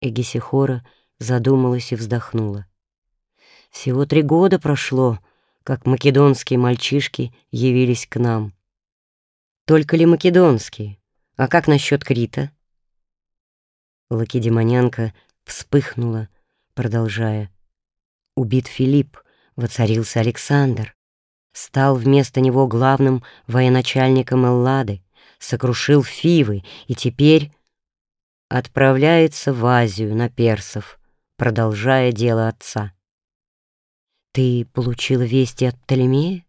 Эгисихора задумалась и вздохнула. Всего три года прошло, как македонские мальчишки явились к нам. Только ли македонские? А как насчет Крита? Лакедемонянка вспыхнула, продолжая. Убит Филипп, воцарился Александр. Стал вместо него главным военачальником Эллады, сокрушил Фивы и теперь отправляется в Азию на персов, продолжая дело отца. Ты получила вести от Птолемея?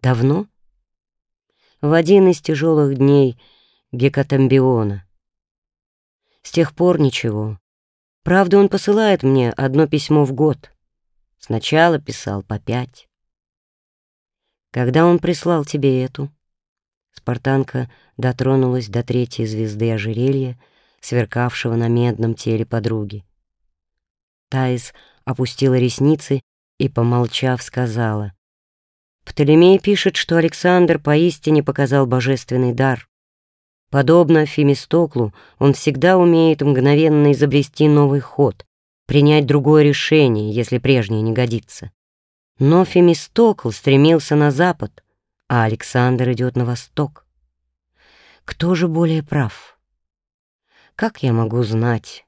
Давно? В один из тяжелых дней Гекатамбиона. С тех пор ничего. Правда, он посылает мне одно письмо в год. Сначала писал по пять. Когда он прислал тебе эту? Спартанка дотронулась до третьей звезды ожерелья, сверкавшего на медном теле подруги. Таис опустила ресницы и, помолчав, сказала. Птолемей пишет, что Александр поистине показал божественный дар. Подобно Фемистоклу, он всегда умеет мгновенно изобрести новый ход, принять другое решение, если прежнее не годится. Но Фемистокл стремился на запад, а Александр идет на восток. Кто же более прав? Как я могу знать?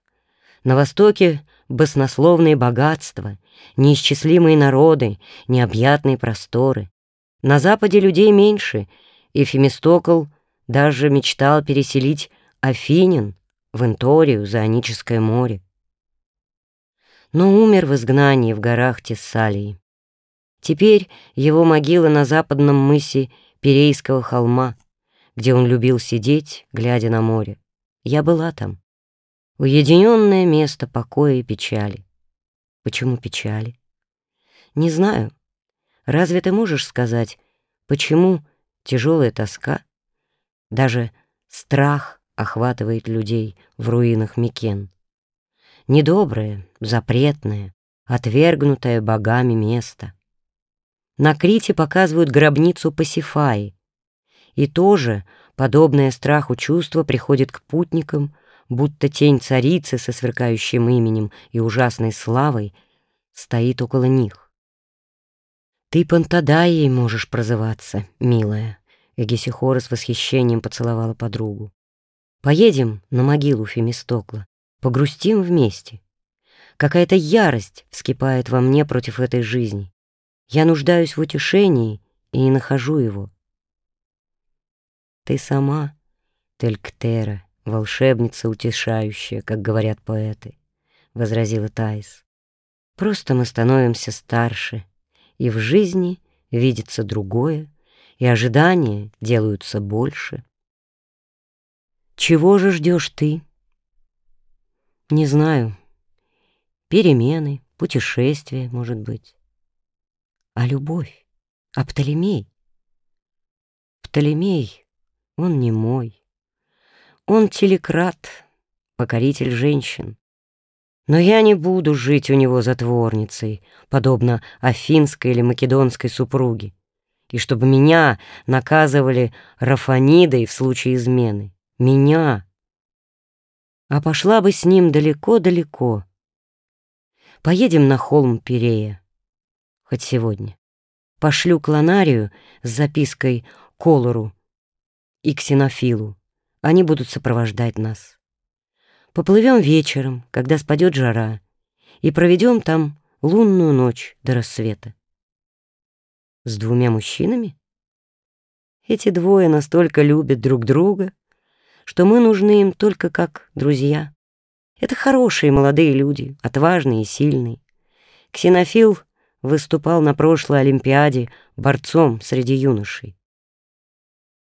На востоке баснословные богатства, неисчислимые народы, необъятные просторы. На западе людей меньше, и Фемистокл даже мечтал переселить Афинин в Инторию за Аническое море. Но умер в изгнании в горах Тессалии. Теперь его могила на западном мысе Перейского холма, где он любил сидеть, глядя на море. Я была там. Уединенное место покоя и печали. Почему печали? Не знаю. Разве ты можешь сказать, почему тяжелая тоска, даже страх охватывает людей в руинах Микен? Недоброе, запретное, отвергнутое богами место — на Крите показывают гробницу Пасифаи. И тоже подобное страху чувство приходит к путникам, будто тень царицы со сверкающим именем и ужасной славой стоит около них. «Ты Пантадаей можешь прозываться, милая», — Эгисихора с восхищением поцеловала подругу. «Поедем на могилу Фемистокла, погрустим вместе. Какая-то ярость вскипает во мне против этой жизни. Я нуждаюсь в утешении и не нахожу его. Ты сама, Тельктера, волшебница утешающая, как говорят поэты, — возразила Таис. Просто мы становимся старше, и в жизни видится другое, и ожидания делаются больше. Чего же ждешь ты? Не знаю. Перемены, путешествия, может быть а любовь, а Птолемей. Птолемей, он не мой. Он телекрат, покоритель женщин. Но я не буду жить у него затворницей, подобно афинской или македонской супруге, и чтобы меня наказывали Рафанидой в случае измены. Меня. А пошла бы с ним далеко-далеко. Поедем на холм Пирея хоть сегодня. Пошлю клонарию с запиской Колору и Ксенофилу. Они будут сопровождать нас. Поплывем вечером, когда спадет жара, и проведем там лунную ночь до рассвета. С двумя мужчинами? Эти двое настолько любят друг друга, что мы нужны им только как друзья. Это хорошие молодые люди, отважные и сильные. Ксенофил выступал на прошлой Олимпиаде борцом среди юношей.